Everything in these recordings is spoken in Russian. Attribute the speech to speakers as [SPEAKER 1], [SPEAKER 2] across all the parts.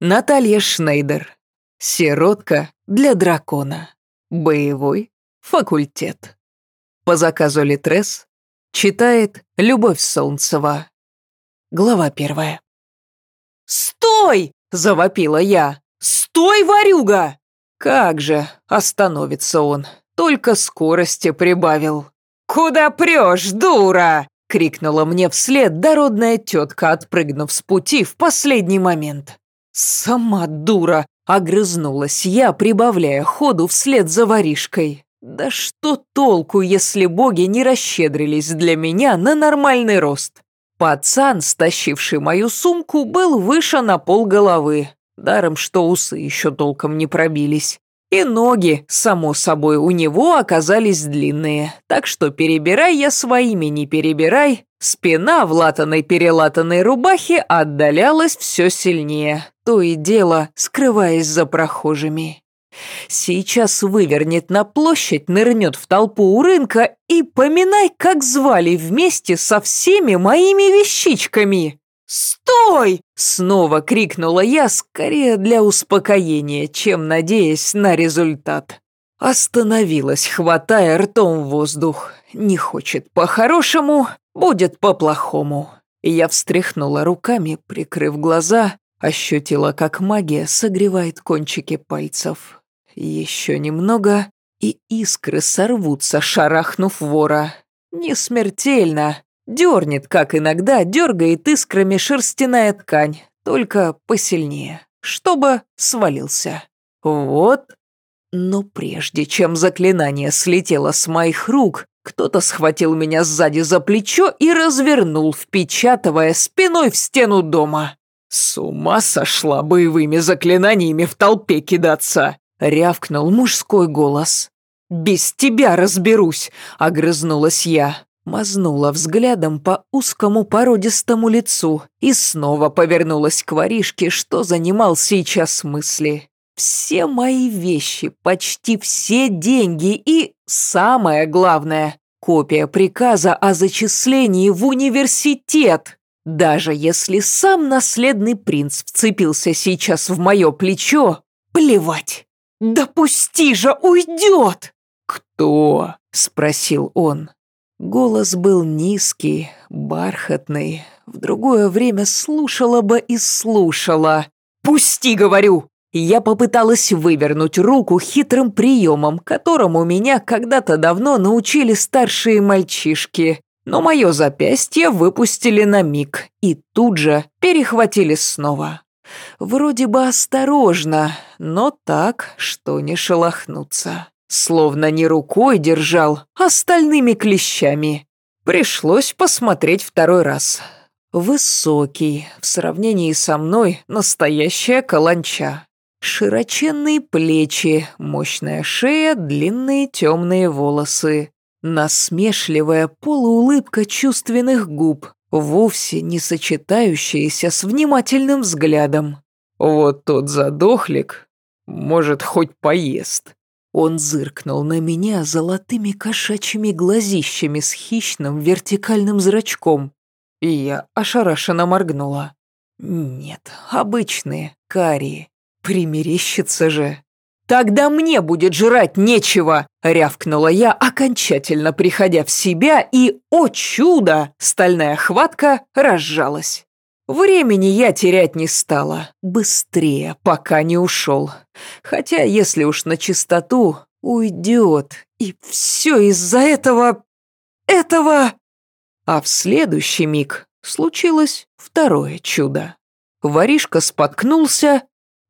[SPEAKER 1] Наталья Шнейдер. Сиротка для дракона. Боевой факультет. По заказу Литрес читает Любовь Солнцева. Глава первая. «Стой!» – завопила я. «Стой, ворюга!» Как же остановится он, только скорости прибавил. «Куда прешь, дура?» – крикнула мне вслед дородная тетка, отпрыгнув с пути в последний момент. «Сама дура!» – огрызнулась я, прибавляя ходу вслед за воришкой. «Да что толку, если боги не расщедрились для меня на нормальный рост?» Пацан, стащивший мою сумку, был выше на пол головы, даром что усы еще толком не пробились. И ноги, само собой, у него оказались длинные, так что перебирай я своими не перебирай, спина в латаной-перелатанной рубахе отдалялась все сильнее, то и дело скрываясь за прохожими. Сейчас вывернет на площадь, нырнет в толпу у рынка и поминай, как звали вместе со всеми моими вещичками. «Стой!» — снова крикнула я, скорее для успокоения, чем надеясь на результат. Остановилась, хватая ртом воздух. Не хочет по-хорошему, будет по-плохому. Я встряхнула руками, прикрыв глаза, ощутила, как магия согревает кончики пальцев. Еще немного, и искры сорвутся, шарахнув вора. Не смертельно, Дернет, как иногда дергает искрами шерстяная ткань, только посильнее, чтобы свалился. Вот. Но прежде чем заклинание слетело с моих рук, кто-то схватил меня сзади за плечо и развернул, впечатывая спиной в стену дома. «С ума сошла боевыми заклинаниями в толпе кидаться!» — рявкнул мужской голос. «Без тебя разберусь!» — огрызнулась я. Мазнула взглядом по узкому породистому лицу и снова повернулась к воришке, что занимал сейчас мысли. Все мои вещи, почти все деньги и, самое главное, копия приказа о зачислении в университет. Даже если сам наследный принц вцепился сейчас в мое плечо, плевать. «Допусти же, уйдет!» «Кто?» – спросил он. Голос был низкий, бархатный. В другое время слушала бы и слушала. «Пусти, говорю!» Я попыталась вывернуть руку хитрым приемом, которому меня когда-то давно научили старшие мальчишки. Но мое запястье выпустили на миг и тут же перехватили снова. Вроде бы осторожно, но так, что не шелохнуться. Словно не рукой держал, а стальными клещами. Пришлось посмотреть второй раз. Высокий, в сравнении со мной, настоящая каланча. Широченные плечи, мощная шея, длинные темные волосы. Насмешливая полуулыбка чувственных губ, вовсе не сочетающаяся с внимательным взглядом. Вот тот задохлик, может, хоть поест. Он зыркнул на меня золотыми кошачьими глазищами с хищным вертикальным зрачком. И я ошарашенно моргнула. Нет, обычные, карие. Примерещится же. «Тогда мне будет жрать нечего!» — рявкнула я, окончательно приходя в себя, и, о чудо, стальная хватка разжалась. Времени я терять не стала. Быстрее, пока не ушел. Хотя, если уж на чистоту, уйдет. И все из-за этого... этого... А в следующий миг случилось второе чудо. Воришка споткнулся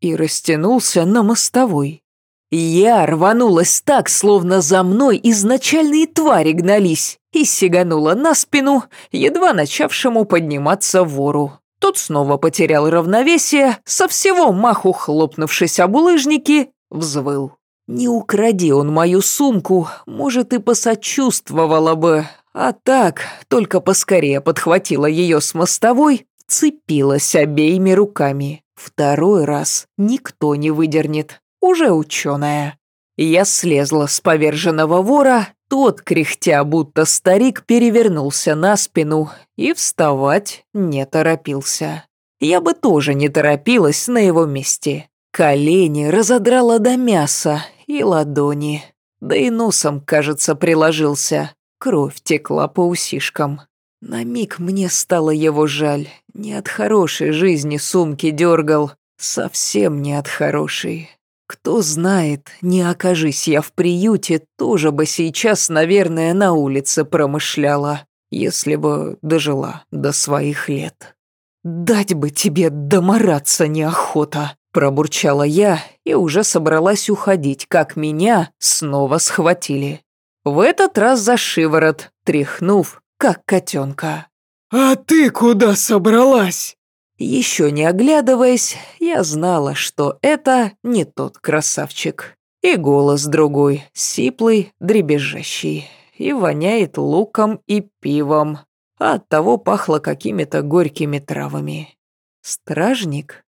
[SPEAKER 1] и растянулся на мостовой. Я рванулась так, словно за мной изначальные твари гнались, и сиганула на спину, едва начавшему подниматься вору. Тот снова потерял равновесие, со всего маху хлопнувшись об улыжники, взвыл. Не укради он мою сумку, может, и посочувствовала бы, а так только поскорее подхватила ее с мостовой, цепилась обеими руками. Второй раз никто не выдернет, уже ученая. Я слезла с поверженного вора, тот, кряхтя, будто старик, перевернулся на спину и вставать не торопился. Я бы тоже не торопилась на его месте. Колени разодрала до мяса и ладони. Да и носом, кажется, приложился. Кровь текла по усишкам. На миг мне стало его жаль. Не от хорошей жизни сумки дергал. Совсем не от хорошей. Кто знает, не окажись я в приюте, тоже бы сейчас, наверное, на улице промышляла, если бы дожила до своих лет. «Дать бы тебе домораться неохота», – пробурчала я и уже собралась уходить, как меня снова схватили. В этот раз за шиворот, тряхнув, как котенка.
[SPEAKER 2] «А ты куда собралась?»
[SPEAKER 1] Еще не оглядываясь, я знала, что это не тот красавчик. И голос другой, сиплый, дребезжащий. И воняет луком и пивом. А оттого пахло какими-то горькими травами. Стражник?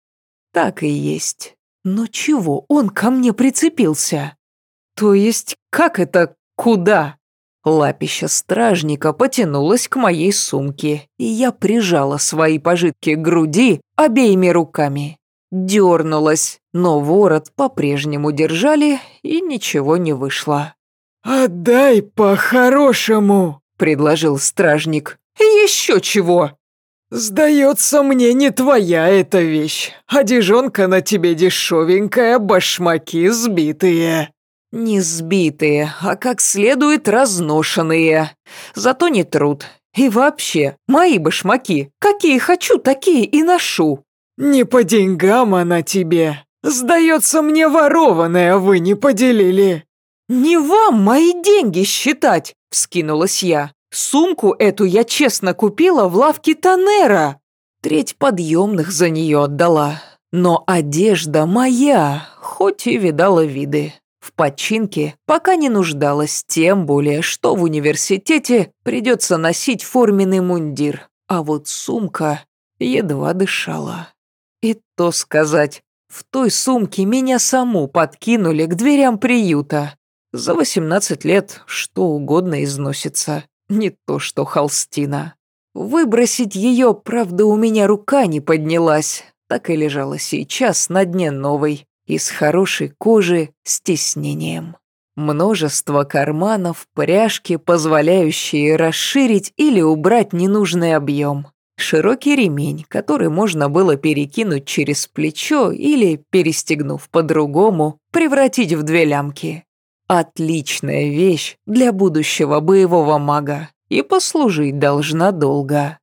[SPEAKER 1] Так и есть. Но чего он ко мне прицепился? То есть, как это «куда»? Лапища стражника потянулась к моей сумке, и я прижала свои пожитки к груди обеими руками. Дернулась, но ворот по-прежнему держали, и ничего не вышло.
[SPEAKER 2] «Отдай по-хорошему», — предложил стражник.
[SPEAKER 1] «Еще чего?»
[SPEAKER 2] «Сдается мне не твоя эта вещь. Одежонка на тебе дешевенькая, башмаки сбитые».
[SPEAKER 1] Не сбитые, а как следует разношенные. Зато не труд. И вообще, мои башмаки, какие хочу, такие и ношу.
[SPEAKER 2] Не по деньгам она тебе. Сдается мне ворованная вы не поделили.
[SPEAKER 1] Не вам мои деньги считать, вскинулась я. Сумку эту я честно купила в лавке Танера. Треть подъемных за нее отдала. Но одежда моя, хоть и видала виды. В починке пока не нуждалась, тем более, что в университете придется носить форменный мундир, а вот сумка едва дышала. И то сказать, в той сумке меня саму подкинули к дверям приюта. За 18 лет что угодно износится, не то что холстина. Выбросить ее, правда, у меня рука не поднялась, так и лежала сейчас на дне новой, из хорошей кожи с тиснением. Множество карманов, пряжки, позволяющие расширить или убрать ненужный объем. Широкий ремень, который можно было перекинуть через плечо или, перестегнув по-другому, превратить в две лямки. Отличная вещь для будущего боевого мага и послужить должна долго.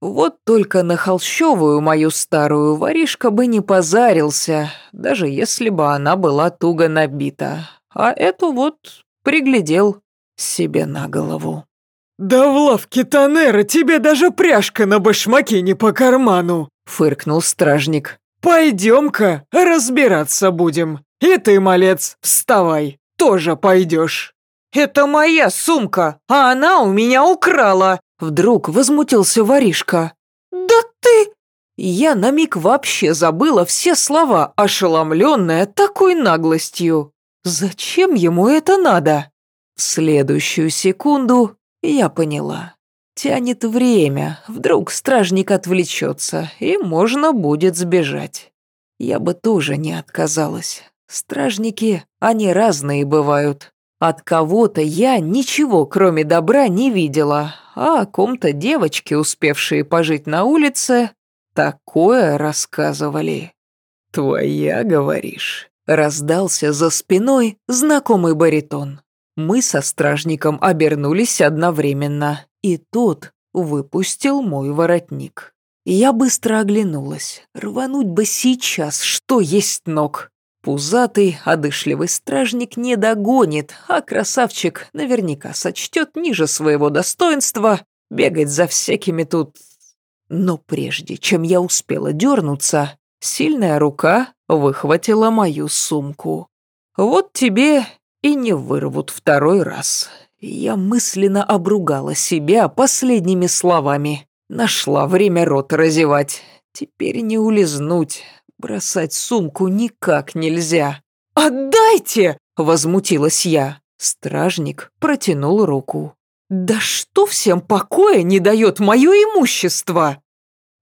[SPEAKER 1] Вот только на холщовую мою старую воришка бы не позарился, даже если бы она была туго набита. А эту вот приглядел себе на голову.
[SPEAKER 2] «Да в лавке Танера тебе даже пряжка на башмаке не по карману!» — фыркнул стражник. «Пойдем-ка разбираться будем. И ты, малец, вставай, тоже пойдешь».
[SPEAKER 1] «Это моя сумка, а она у меня украла!» Вдруг возмутился воришка. «Да ты...» Я на миг вообще забыла все слова, ошеломленная такой наглостью. Зачем ему это надо? Следующую секунду я поняла. Тянет время, вдруг стражник отвлечется, и можно будет сбежать. Я бы тоже не отказалась. Стражники, они разные бывают. От кого-то я ничего, кроме добра, не видела, а о ком-то девочки, успевшие пожить на улице, такое рассказывали.
[SPEAKER 2] «Твоя, говоришь?»
[SPEAKER 1] Раздался за спиной знакомый баритон. Мы со стражником обернулись одновременно, и тот выпустил мой воротник. Я быстро оглянулась. Рвануть бы сейчас, что есть ног. Пузатый, одышливый стражник не догонит, а красавчик наверняка сочтет ниже своего достоинства бегать за всякими тут... Но прежде чем я успела дернуться, сильная рука выхватила мою сумку. Вот тебе и не вырвут второй раз. Я мысленно обругала себя последними словами. Нашла время рот разевать. Теперь не улизнуть. Бросать сумку никак нельзя. «Отдайте!» – возмутилась я. Стражник протянул руку. «Да что всем покоя не дает мое имущество?»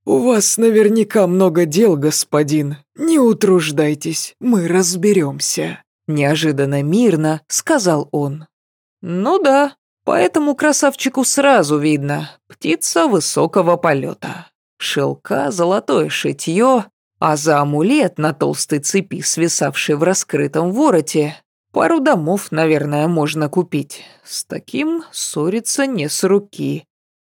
[SPEAKER 2] «У вас наверняка много дел, господин. Не утруждайтесь, мы разберемся», — неожиданно мирно сказал он.
[SPEAKER 1] «Ну да, поэтому красавчику сразу видно. Птица высокого полета. Шелка, золотое шитье, а за амулет на толстой цепи, свисавшей в раскрытом вороте, пару домов, наверное, можно купить. С таким ссориться не с руки.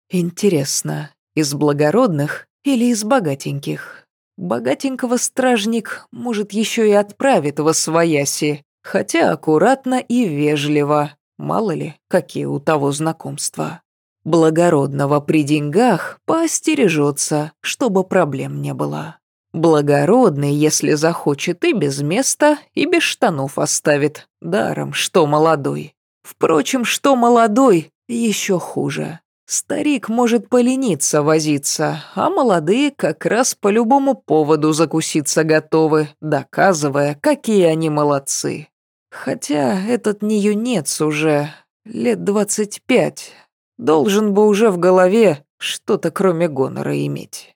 [SPEAKER 1] Интересно, из благородных или из богатеньких? Богатенького стражник, может, еще и отправит во свояси, хотя аккуратно и вежливо, мало ли, какие у того знакомства. Благородного при деньгах поостережется, чтобы проблем не было. Благородный, если захочет, и без места, и без штанов оставит. Даром, что молодой. Впрочем, что молодой, еще хуже. Старик может полениться возиться, а молодые как раз по любому поводу закуситься готовы, доказывая, какие они молодцы. Хотя этот не юнец уже, лет двадцать пять, должен бы уже в голове что-то кроме гонора иметь.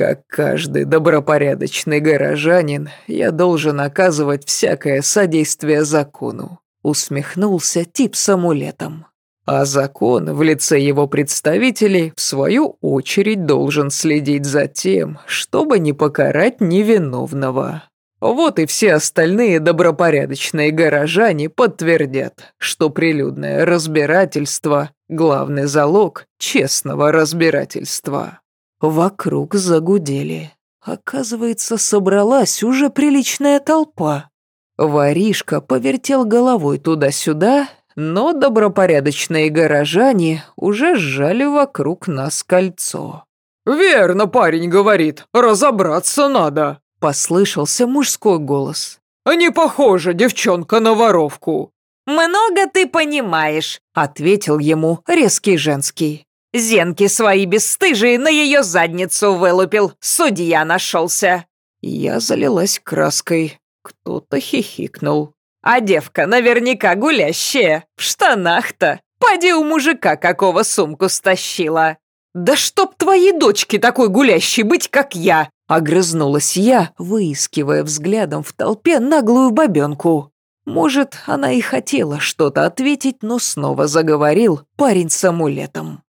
[SPEAKER 1] Как каждый добропорядочный горожанин, я должен оказывать всякое содействие закону», — усмехнулся тип с амулетом. «А закон в лице его представителей, в свою очередь, должен следить за тем, чтобы не покарать невиновного». Вот и все остальные добропорядочные горожане подтвердят, что прилюдное разбирательство – главный залог честного разбирательства. Вокруг загудели. Оказывается, собралась уже приличная толпа. Воришка повертел головой туда-сюда, но добропорядочные горожане уже сжали вокруг нас кольцо.
[SPEAKER 2] «Верно парень говорит, разобраться надо», —
[SPEAKER 1] послышался мужской голос.
[SPEAKER 2] «Не похожа девчонка на воровку».
[SPEAKER 3] «Много ты понимаешь», —
[SPEAKER 1] ответил ему резкий женский.
[SPEAKER 3] Зенки свои бесстыжие на ее задницу вылупил. Судья нашелся.
[SPEAKER 1] Я залилась краской. Кто-то хихикнул.
[SPEAKER 3] А девка наверняка гулящая. В штанах-то. Поди у мужика какого сумку стащила.
[SPEAKER 1] Да чтоб твоей дочке такой гулящей быть, как я. Огрызнулась я, выискивая взглядом в толпе наглую бабенку. Может, она и хотела что-то ответить, но снова заговорил парень с амулетом.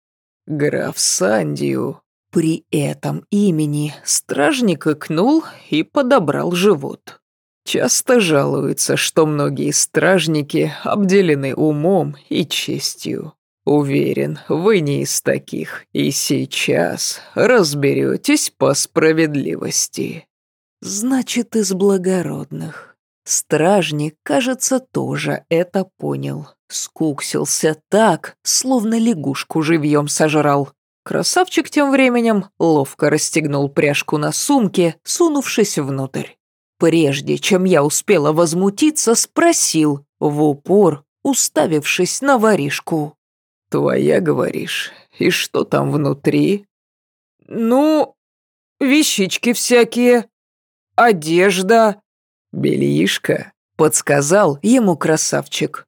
[SPEAKER 1] «Граф Сандию». При этом имени стражник икнул и подобрал живот. Часто жалуются, что многие стражники обделены умом и честью. Уверен, вы не из таких, и сейчас разберетесь по справедливости. Значит, из благородных. Стражник, кажется, тоже это понял. Скуксился так, словно лягушку живьем сожрал. Красавчик тем временем ловко расстегнул пряжку на сумке, сунувшись внутрь. Прежде чем я успела возмутиться, спросил, в упор, уставившись на воришку. «Твоя, говоришь, и что там внутри?»
[SPEAKER 2] «Ну, вещички всякие, одежда».
[SPEAKER 1] «Бельишко», — подсказал ему красавчик.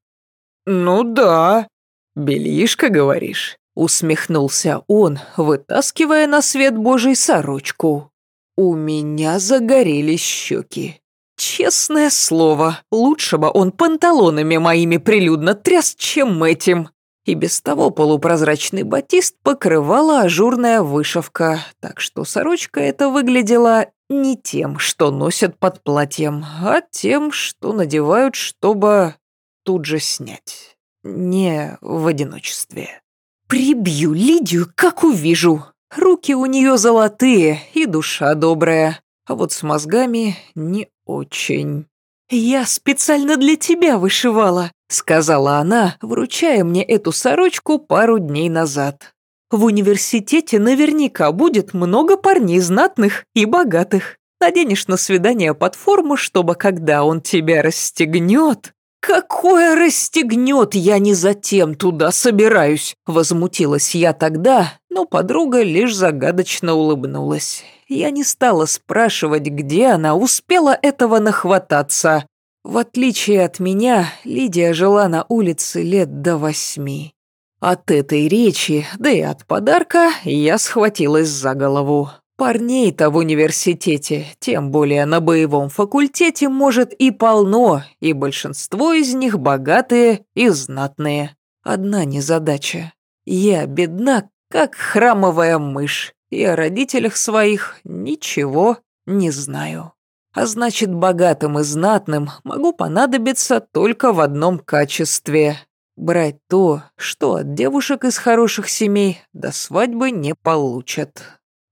[SPEAKER 2] «Ну да».
[SPEAKER 1] «Бельишко, говоришь?» Усмехнулся он, вытаскивая на свет божий сорочку. У меня загорелись щеки. Честное слово, лучше бы он панталонами моими прилюдно тряс, чем этим. И без того полупрозрачный батист покрывала ажурная вышивка, так что сорочка эта выглядела не тем, что носят под платьем, а тем, что надевают, чтобы тут же снять. Не в одиночестве. Прибью Лидию, как увижу. Руки у нее золотые и душа добрая, а вот с мозгами не очень. «Я специально для тебя вышивала», — сказала она, вручая мне эту сорочку пару дней назад. «В университете наверняка будет много парней знатных и богатых. Наденешь на свидание под форму, чтобы когда он тебя расстегнет, «Какое расстегнет, я не затем туда собираюсь!» Возмутилась я тогда, но подруга лишь загадочно улыбнулась. Я не стала спрашивать, где она успела этого нахвататься. В отличие от меня, Лидия жила на улице лет до восьми. От этой речи, да и от подарка, я схватилась за голову. Парней-то в университете, тем более на боевом факультете, может и полно, и большинство из них богатые и знатные. Одна незадача. Я бедна, как храмовая мышь, и о родителях своих ничего не знаю. А значит, богатым и знатным могу понадобиться только в одном качестве. Брать то, что от девушек из хороших семей до свадьбы не получат.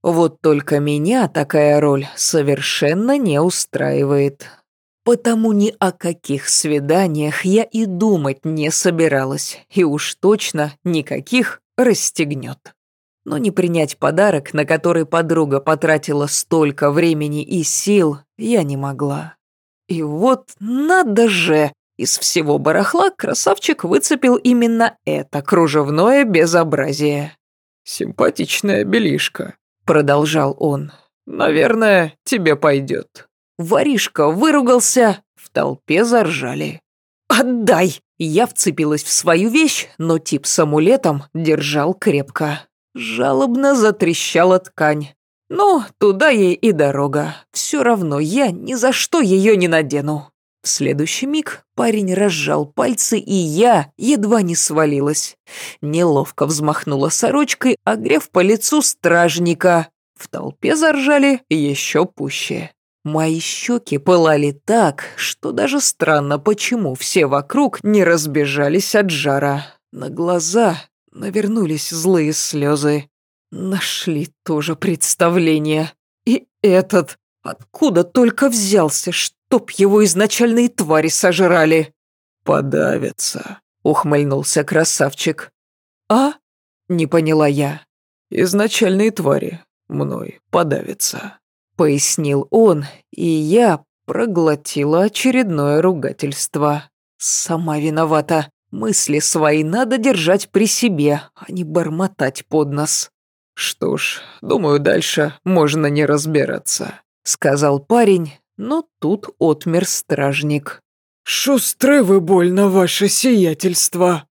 [SPEAKER 1] Вот только меня такая роль совершенно не устраивает. Потому ни о каких свиданиях я и думать не собиралась, и уж точно никаких расстегнет. Но не принять подарок, на который подруга потратила столько времени и сил, я не могла. И вот надо же, из всего барахла красавчик выцепил именно это кружевное безобразие.
[SPEAKER 2] «Симпатичная белишка»,
[SPEAKER 1] продолжал он. «Наверное, тебе пойдет». Воришка выругался, в толпе заржали. «Отдай!» Я вцепилась в свою вещь, но тип с амулетом держал крепко. Жалобно затрещала ткань. «Ну, туда ей и дорога. Все равно я ни за что ее не надену». В следующий миг парень разжал пальцы, и я едва не свалилась. Неловко взмахнула сорочкой, огрев по лицу стражника. В толпе заржали еще пуще. Мои щеки пылали так, что даже странно, почему все вокруг не разбежались от жара. На глаза навернулись злые слезы. Нашли тоже представление. И этот откуда только взялся, что чтоб его изначальные твари сожрали!»
[SPEAKER 2] «Подавится», — ухмыльнулся красавчик.
[SPEAKER 1] «А?» — не поняла я.
[SPEAKER 2] «Изначальные твари мной подавятся», —
[SPEAKER 1] пояснил он, и я проглотила очередное ругательство. «Сама виновата. Мысли свои надо держать при себе, а не бормотать под нос».
[SPEAKER 2] «Что ж, думаю, дальше можно не разбираться», — сказал парень,
[SPEAKER 1] но тут отмер стражник.
[SPEAKER 2] «Шустры вы больно, ваше сиятельство!»